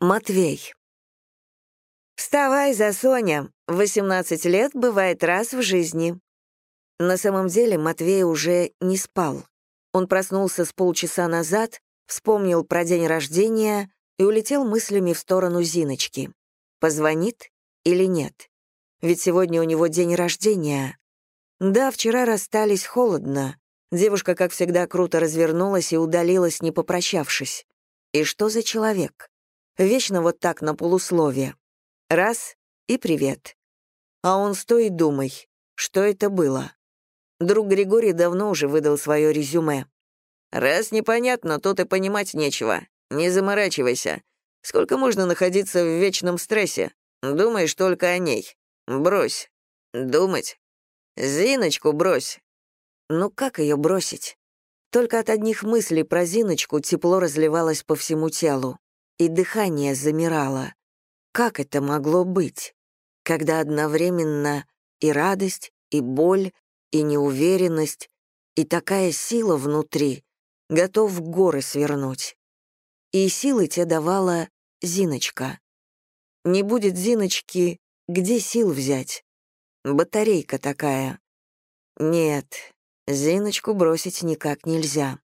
Матвей. «Вставай за Соня. 18 лет бывает раз в жизни». На самом деле Матвей уже не спал. Он проснулся с полчаса назад, вспомнил про день рождения и улетел мыслями в сторону Зиночки. Позвонит или нет? Ведь сегодня у него день рождения. Да, вчера расстались холодно. Девушка, как всегда, круто развернулась и удалилась, не попрощавшись. И что за человек? Вечно вот так на полусловие. Раз — и привет. А он стой и думай, что это было. Друг Григорий давно уже выдал свое резюме. «Раз непонятно, то и понимать нечего. Не заморачивайся. Сколько можно находиться в вечном стрессе? Думаешь только о ней. Брось. Думать. Зиночку брось». Ну как ее бросить? Только от одних мыслей про Зиночку тепло разливалось по всему телу и дыхание замирало. Как это могло быть, когда одновременно и радость, и боль, и неуверенность, и такая сила внутри, готов горы свернуть. И силы те давала Зиночка. Не будет Зиночки, где сил взять? Батарейка такая. Нет, Зиночку бросить никак нельзя.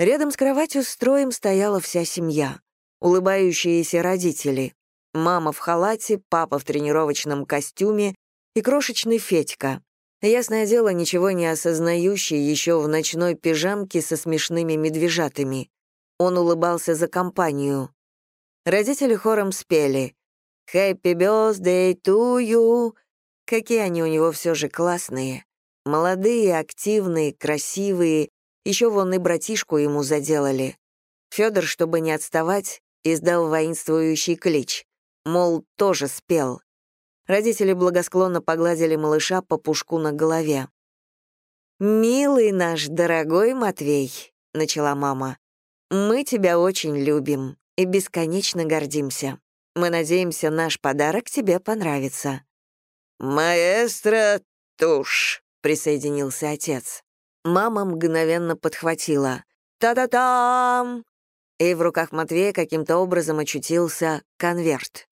Рядом с кроватью строем стояла вся семья. Улыбающиеся родители. Мама в халате, папа в тренировочном костюме и крошечный Федька. Ясное дело, ничего не осознающий еще в ночной пижамке со смешными медвежатами. Он улыбался за компанию. Родители хором спели «Happy birthday to you». Какие они у него все же классные. Молодые, активные, красивые, еще вон и братишку ему заделали. Федор, чтобы не отставать, издал воинствующий клич. Мол, тоже спел. Родители благосклонно погладили малыша по пушку на голове. «Милый наш дорогой Матвей», — начала мама, — «мы тебя очень любим и бесконечно гордимся. Мы надеемся, наш подарок тебе понравится». «Маэстро Туш», — присоединился отец. Мама мгновенно подхватила. «Та-та-там!» И в руках Матвея каким-то образом очутился конверт.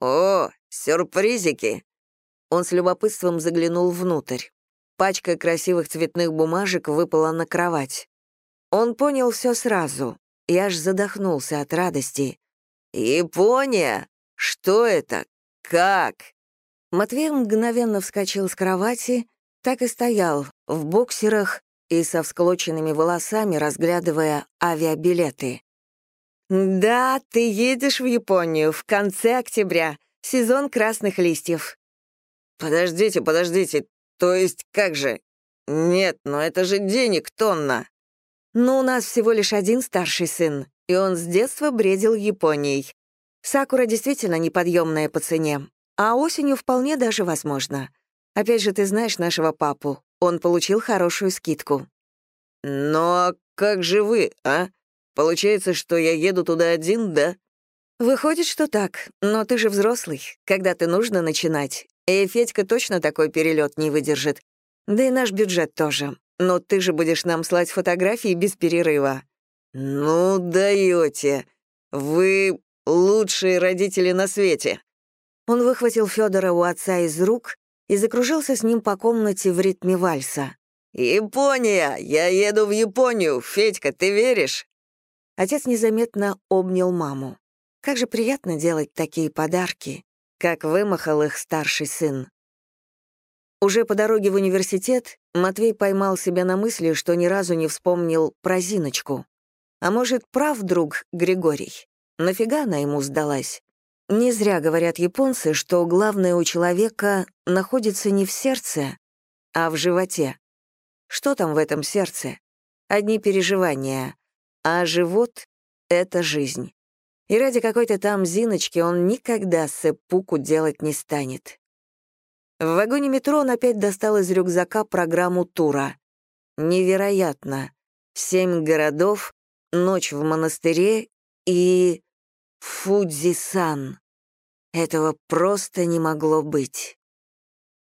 «О, сюрпризики!» Он с любопытством заглянул внутрь. Пачка красивых цветных бумажек выпала на кровать. Он понял все сразу и аж задохнулся от радости. «Япония? Что это? Как?» Матвей мгновенно вскочил с кровати так и стоял, в боксерах и со всклоченными волосами, разглядывая авиабилеты. «Да, ты едешь в Японию в конце октября, сезон красных листьев». «Подождите, подождите, то есть как же? Нет, но это же денег тонна». «Ну, у нас всего лишь один старший сын, и он с детства бредил Японией. Сакура действительно неподъемная по цене, а осенью вполне даже возможно. Опять же, ты знаешь нашего папу. Он получил хорошую скидку». «Но как же вы, а? Получается, что я еду туда один, да?» «Выходит, что так. Но ты же взрослый. Когда-то нужно начинать. И Федька точно такой перелет не выдержит. Да и наш бюджет тоже. Но ты же будешь нам слать фотографии без перерыва». «Ну, даете. Вы лучшие родители на свете». Он выхватил Федора у отца из рук и закружился с ним по комнате в ритме вальса. «Япония! Я еду в Японию! Федька, ты веришь?» Отец незаметно обнял маму. Как же приятно делать такие подарки, как вымахал их старший сын. Уже по дороге в университет Матвей поймал себя на мысли, что ни разу не вспомнил про Зиночку. А может, прав друг Григорий? Нафига она ему сдалась? Не зря говорят японцы, что главное у человека находится не в сердце, а в животе. Что там в этом сердце? Одни переживания. А живот — это жизнь. И ради какой-то там Зиночки он никогда сэппуку делать не станет. В вагоне метро он опять достал из рюкзака программу тура. Невероятно. Семь городов, ночь в монастыре и... Фудзи-сан. Этого просто не могло быть.